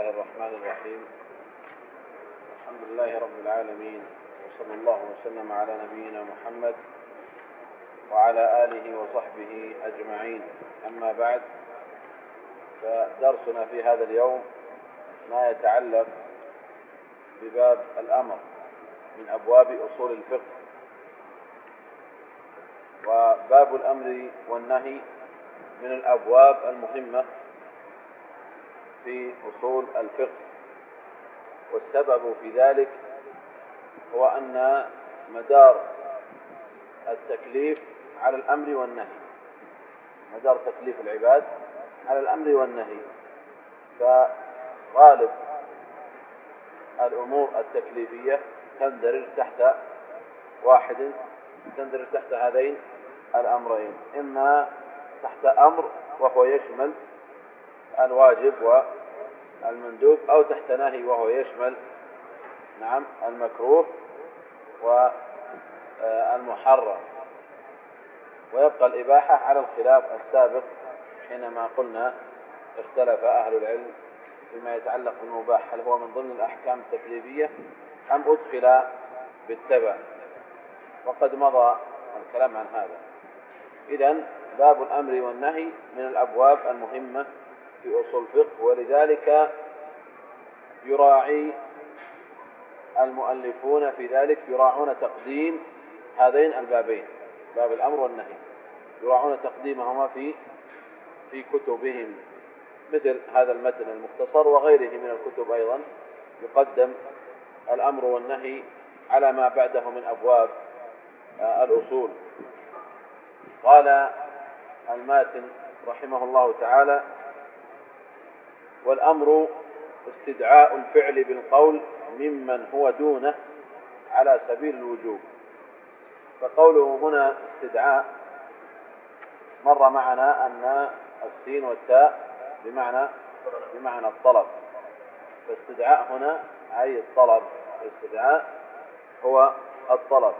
الله الرحمن الرحيم. الحمد لله رب العالمين وصلى الله وسلم على نبينا محمد وعلى آله وصحبه أجمعين. أما بعد فدرسنا في هذا اليوم ما يتعلق بباب الأمر من أبواب أصول الفقه. وباب الأمر والنهي من الأبواب المهمة في أصول الفقه. والسبب في ذلك هو أن مدار التكليف على الأمر والنهي مدار تكليف العباد على الأمر والنهي. فغالب الأمور التكليفية تندرج تحت واحد تندرج تحت هذين الأمرين إما تحت أمر وهو يشمل الواجب والمندوب أو تحت نهي وهو يشمل نعم المكروه والمحرم. ويبقى الإباحة على الخلاف السابق حينما قلنا اختلف أهل العلم فيما يتعلق بالمباح هل هو من ضمن الأحكام التكليفية أم أدخل بالتبع؟ وقد مضى الكلام عن هذا. إذا باب الأمر والنهي من الأبواب المهمة في أصول الفقه ولذلك يراعي المؤلفون في ذلك يراعون تقديم هذين البابين باب الأمر والنهي. يراعون تقديمهما في في كتبهم مثل هذا المتن المختصر وغيره من الكتب أيضا يقدم الأمر والنهي على ما بعده من أبواب آه، الأصول. قال الماتن رحمه الله تعالى والأمر استدعاء الفعل بالقول ممن هو دونه على سبيل الوجوب. فقوله هنا استدعاء مر معنا أن السين والتاء بمعنى بمعنى الطلب. فاستدعاء هنا أي الطلب الاستدعاء هو الطلب.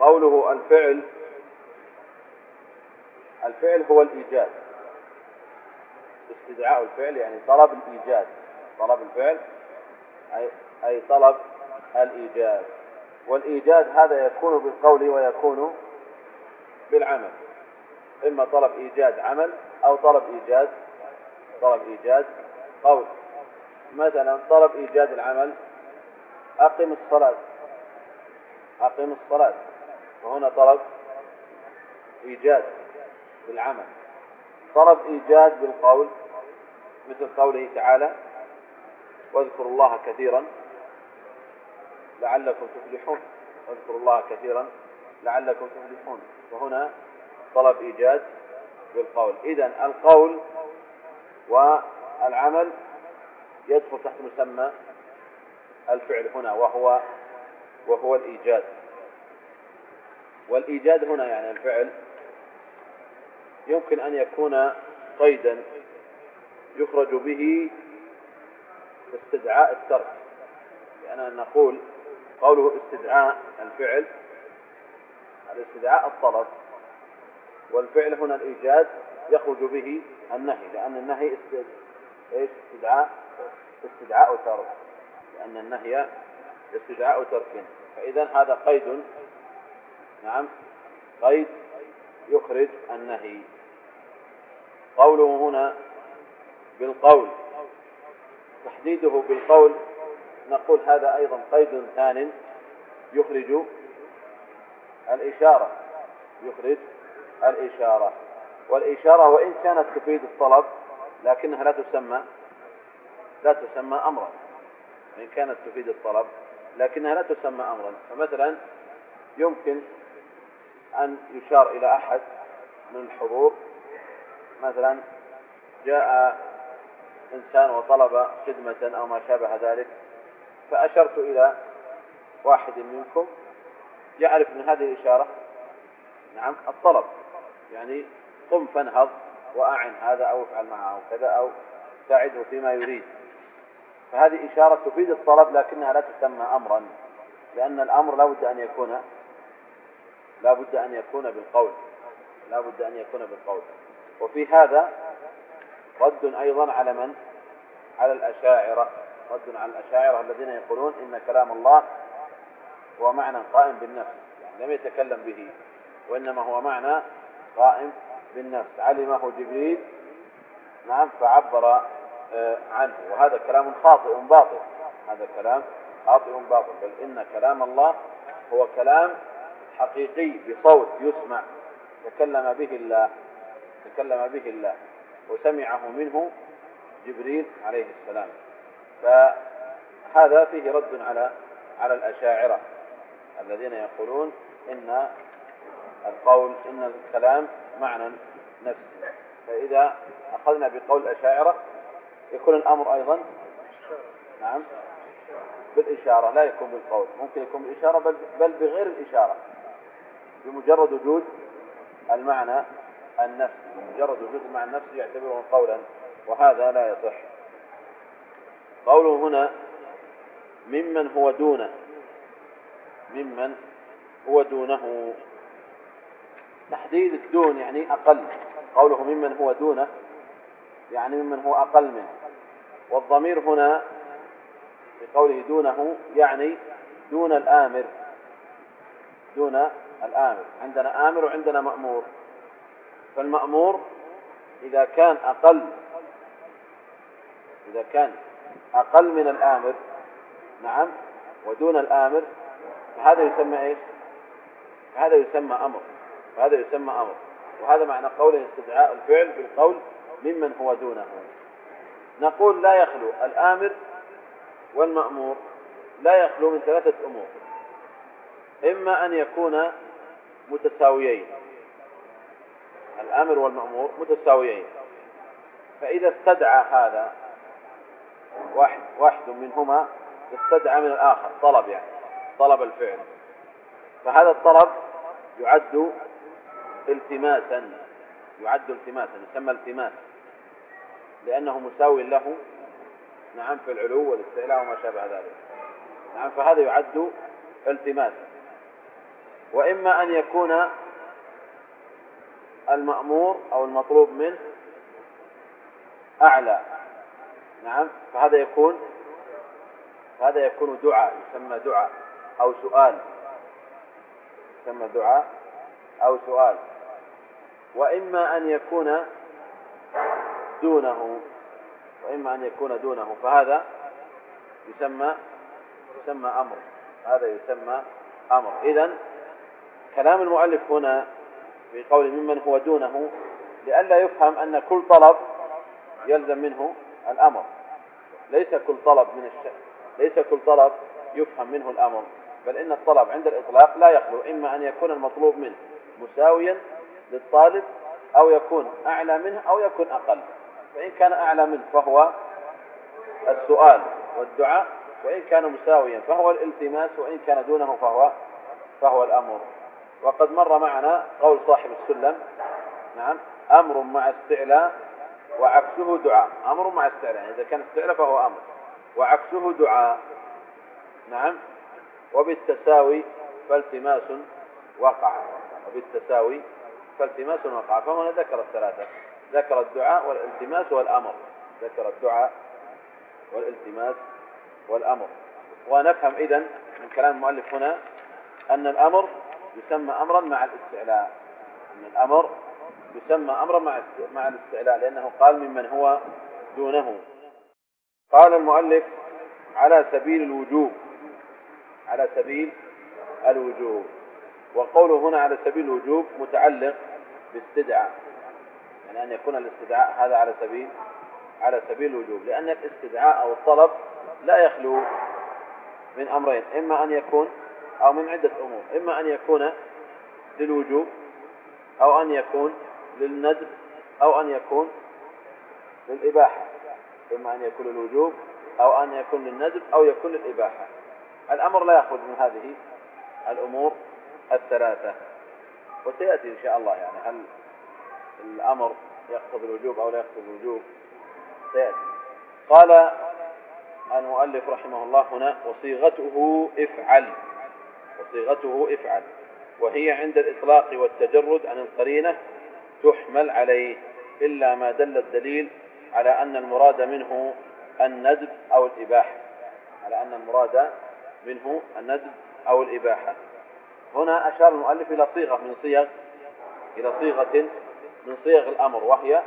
قوله الفعل الفعل هو الإيجاد. استدعاء الفعل يعني طلب الإيجاد. طلب الفعل أي, أي طلب الإيجاد. والإيجاد هذا يكون بالقول ويكون بالعمل. إما طلب إيجاد عمل أو طلب إيجاد طلب إيجاد قول. مثلا طلب إيجاد العمل أقم الصلاة. أقم الصلاة. وهنا طلب إيجاد بالعمل. طلب إيجاد بالقول مثل قوله تعالى واذكروا الله كثيرا لعلكم تفلحون. واذكروا الله كثيرا لعلكم تفلحون. وهنا طلب إيجاد بالقول. إذا القول والعمل يدخل تحت مسمى الفعل هنا وهو وهو الإيجاد والإيجاد هنا يعني الفعل يمكن أن يكون قيدا يخرج به استدعاء الترك. لأننا نقول قوله استدعاء الفعل الاستدعاء الطلب والفعل هنا الإيجاد يخرج به النهي لأن النهي إيش؟ استدعاء استدعاء ترك لأن النهي استدعاء ترك. فإذا هذا قيد نعم قيد يخرج النهي. قوله هنا بالقول تحديده بالقول. نقول هذا أيضا قيد ثان يخرج الإشارة يخرج الإشارة. والإشارة وإن كانت تفيد الطلب لكنها لا تسمى لا تسمى أمرا. وإن كانت تفيد الطلب لكنها لا تسمى أمرا. فمثلا يمكن أن يشار إلى أحد من الحضور. مثلا جاء إنسان وطلب خدمة أو ما شابه ذلك فأشرت إلى واحد منكم يعرف من هذه الإشارة. نعم الطلب يعني قم فانهض وأعن هذا أو افعل معه كذا أو ساعده فيما يريد. فهذه إشارة تفيد الطلب لكنها لا تسمى أمرا لأن الأمر لا بد أن يكون لا بد أن يكون بالقول لا بد أن يكون بالقول. وفي هذا رد أيضا على من؟ على الأشاعرة. رد على الأشاعرة الذين يقولون إن كلام الله هو معنى قائم بالنفس. يعني لم يتكلم به وإنما هو معنى قائم بالنفس. علمه جبريل نعم فعبر آه، عنه. وهذا كلام خاطئ باطل. هذا كلام خاطئ باطل. بل إن كلام الله هو كلام حقيقي بصوت يسمع. تكلم به الله. تكلم به الله. وسمعه منه جبريل عليه السلام. فهذا فيه رد على على الأشاعرة الذين يقولون إن القول إن الكلام معنى نفسي. فإذا أخذنا بقول الأشاعرة يكون الأمر أيضا نعم بالإشارة لا يكون بالقول. ممكن يكون بالإشارة بل, بل بغير الإشارة بمجرد وجود المعنى النفسي. بمجرد وجود المعنى النفسي يعتبره قولا وهذا لا يصح. قوله هنا ممن هو دونه. ممن هو دونه. تحديد الدون يعني أقل. قوله ممن هو دونه يعني ممن هو أقل منه. والضمير هنا في قوله دونه يعني دون الآمر. دون الآمر. عندنا آمر وعندنا مأمور. فالمأمور إذا كان أقل إذا كان أقل من الآمر نعم ودون الآمر فهذا يسمى إيش؟ هذا يسمى أمر وهذا يسمى أمر وهذا معنى قوله استدعاء الفعل بالقول ممن هو دونه. نقول لا يخلو الآمر والمأمور لا يخلو من ثلاثة أمور إما أن يكون متساويين. الآمر والمأمور متساويين. فإذا استدعى هذا واحد واحد منهما استدعى من الآخر طلب يعني طلب الفعل. فهذا الطلب يعد التماسا يعد التماسا يسمى التماس لأنه مساوي له نعم في العلو والاستعلاء وما شابه ذلك. نعم فهذا يعد التماسا وإما أن يكون المأمور أو المطلوب منه أعلى. نعم فهذا يكون هذا يكون دعاء يسمى دعاء أو سؤال. يسمى دعاء أو سؤال. وإما أن يكون دونه وإما أن يكون دونه فهذا يسمى يسمى أمر. هذا يسمى أمر. إذا كلام المؤلف هنا في قول ممن هو دونه لئلا يفهم أن كل طلب يلزم منه الأمر. ليس كل طلب من الشيء ليس كل طلب يفهم منه الأمر. بل إن الطلب عند الإطلاق لا يخلو إما أن يكون المطلوب منه مساويا للطالب أو يكون أعلى منه أو يكون أقل. فإن كان أعلى منه فهو السؤال والدعاء وإن كان مساويا فهو الالتماس وإن كان دونه فهو فهو الأمر. وقد مر معنا قول صاحب السلم نعم أمر مع استعلاء وعكسه دعاء. أمر مع استعلاء إذا كان استعلاء فهو أمر. وعكسه دعاء نعم وبالتساوي فالتماس وقع. وبالتساوي فالتماس وقع. فهنا ذكر الثلاثة ذكر الدعاء والالتماس والأمر. ذكر الدعاء والالتماس والأمر. ونفهم إذن من كلام المؤلف هنا أن الأمر يسمى أمرا مع الاستعلاء. أن الأمر يسمى أمرا مع مع الاستعلاء لأنه قال ممن هو دونه. قال المؤلف على سبيل الوجوب. على سبيل الوجوب. وقوله هنا على سبيل الوجوب متعلق باستدعاء يعني أن يكون الاستدعاء هذا على سبيل على سبيل الوجوب. لأن الاستدعاء أو الطلب لا يخلو من أمرين. إما أن يكون أو من عدة أمور. إما أن يكون للوجوب أو أن يكون للندب أو أن يكون للإباحة. إما أن يكون للوجوب أو أن يكون للندب أو يكون للإباحة. الأمر لا يأخذ من هذه الأمور الثلاثة. وسيأتي إن شاء الله يعني هل الأمر يقتضي الوجوب أو لا يقتضي الوجوب. سيأتي. قال المؤلف رحمه الله هنا وصيغته افعل. وصيغته افعل. وهي عند الإطلاق والتجرد عن القرينة تحمل عليه إلا ما دل الدليل على أن المراد منه الندب أو الإباحة. على أن المراد منه الندب أو الإباحة. هنا أشار المؤلف إلى صيغة من صيغ إلى صيغة من صيغ الأمر وهي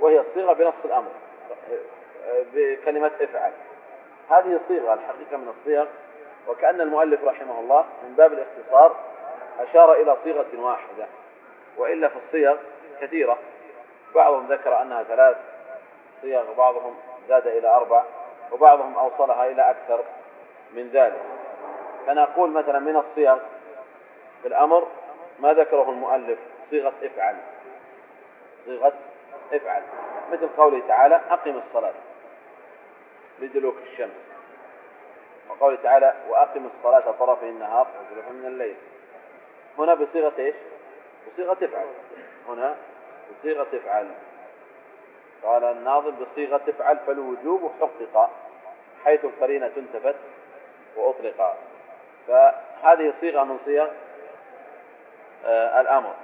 وهي الصيغة بنص الأمر بكلمة افعل. هذه الصيغة الحقيقة من الصيغ وكأن المؤلف رحمه الله من باب الاختصار أشار إلى صيغة واحدة وإلا في الصيغ كثيرة. بعضهم ذكر أنها ثلاث صيغ وبعضهم زاد إلى أربع وبعضهم أوصلها إلى أكثر من ذلك. فنقول مثلا من الصيغ في الأمر ما ذكره المؤلف صيغة افعل. صيغة افعل. مثل قوله تعالى أقم الصلاة. لدلوك الشمس. وقوله تعالى وأقم الصلاة طرفي النهار وزلفا من الليل. هنا بصيغة إيش؟ بصيغة افعل هنا بصيغة افعل قال الناظم بصيغة افعل فالوجوب حقق حيث القرينة انتفت وأطلق. فهذه صيغة من صيغ آه الأمر.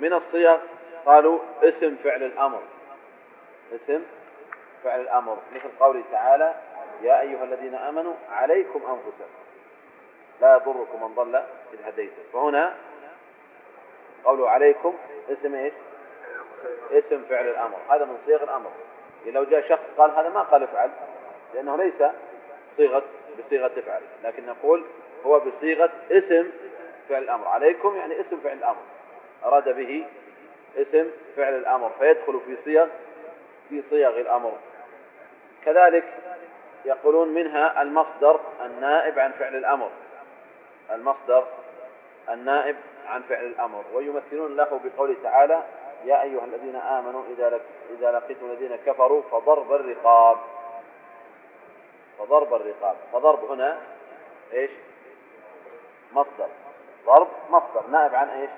من الصيغ قالوا اسم فعل الأمر. اسم فعل الأمر مثل قوله تعالى يا أيها الذين آمنوا عليكم أنفسكم. لا يضركم من ضل إذ هديتم. فهنا قوله عليكم اسم إيش؟ اسم فعل الأمر. هذا من صيغ الأمر. لو جاء شخص قال هذا ما قال افعل لأنه ليس صيغة بصيغة افعل لكن نقول هو بصيغة اسم فعل الأمر. عليكم يعني اسم فعل الأمر. أراد به اسم فعل الأمر. فيدخل في صيغ في صيغ الأمر. كذلك يقولون منها المصدر النائب عن فعل الأمر. المصدر النائب عن فعل الأمر. ويمثلون له بقوله تعالى يا أيها الذين آمنوا إذا لك إذا لقيتم الذين كفروا فضرب الرقاب. فضرب الرقاب. فضرب هنا إيش؟ مصدر. ضرب مصدر. نائب عن إيش؟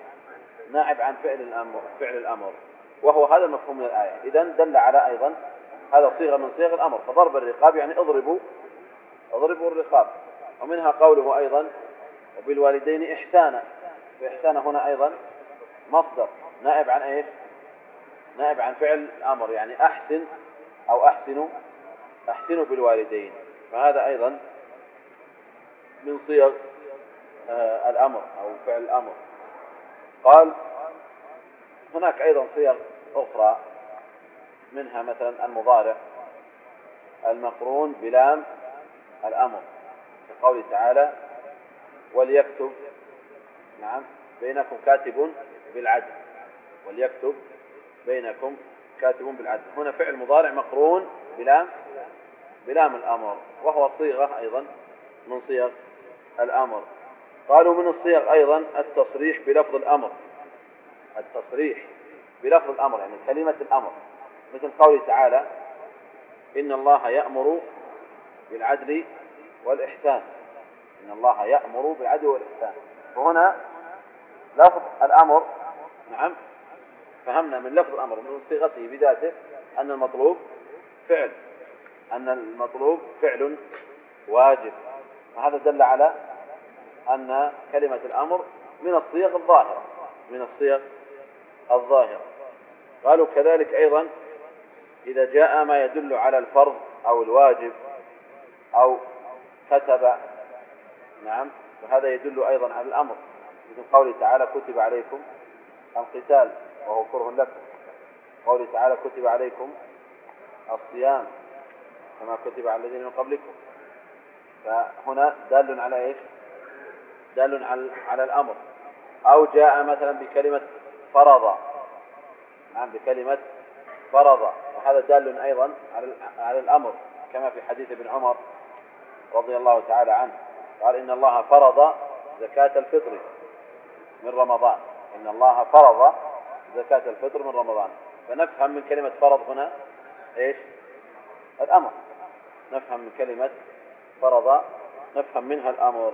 نائب عن فعل الأمر فعل الأمر. وهو هذا المفهوم من الآية. إذا دل على أيضا هذا صيغة من صيغ الأمر فضرب الرقاب يعني اضربوا اضربوا الرقاب. ومنها قوله أيضا وبالوالدين إحسانا. وإحسان هنا أيضا مصدر نائب عن إيش؟ نائب عن فعل الأمر يعني أحسن أو أحسنوا أحسنوا بالوالدين. فهذا أيضا من صيغ آه الأمر أو فعل الأمر. قال هناك أيضا صيغ أخرى منها مثلا المضارع. المقرون بلام الأمر كقوله تعالى وليكتب نعم بينكم كاتب بالعدل وليكتب بينكم كاتب بالعدل. هنا فعل مضارع مقرون بلام بلام الأمر وهو صيغة أيضا من صيغ الأمر. قالوا من الصيغ أيضا التصريح بلفظ الأمر التصريح بلفظ الأمر يعني كلمة الأمر. مثل قوله تعالى إن الله يأمر بالعدل والإحسان. إن الله يأمر بالعدل والإحسان. وهنا لفظ الأمر نعم فهمنا من لفظ الأمر من صيغته بذاته أن المطلوب فعل أن المطلوب فعل واجب. وهذا دل على أن كلمة الأمر من الصيغ الظاهرة من الصيغ الظاهرة. قالوا كذلك أيضا إذا جاء ما يدل على الفرض أو الواجب أو كتب نعم فهذا يدل أيضا على الأمر. مثل قوله تعالى كتب عليكم القتال وهو كره لكم. قوله تعالى كتب عليكم الصيام كما كتب على الذين من قبلكم. فهنا دال على إيش؟ دال على على الأمر. أو جاء مثلا بكلمة فرض نعم بكلمة فرض وهذا دال أيضا على الأمر كما في حديث ابن عمر رضي الله تعالى عنه. قال إن الله فرض زكاة الفطر من رمضان. إن الله فرض زكاة الفطر من رمضان. فنفهم من كلمة فرض هنا إيش؟ الأمر. نفهم من كلمة فرض نفهم منها الأمر.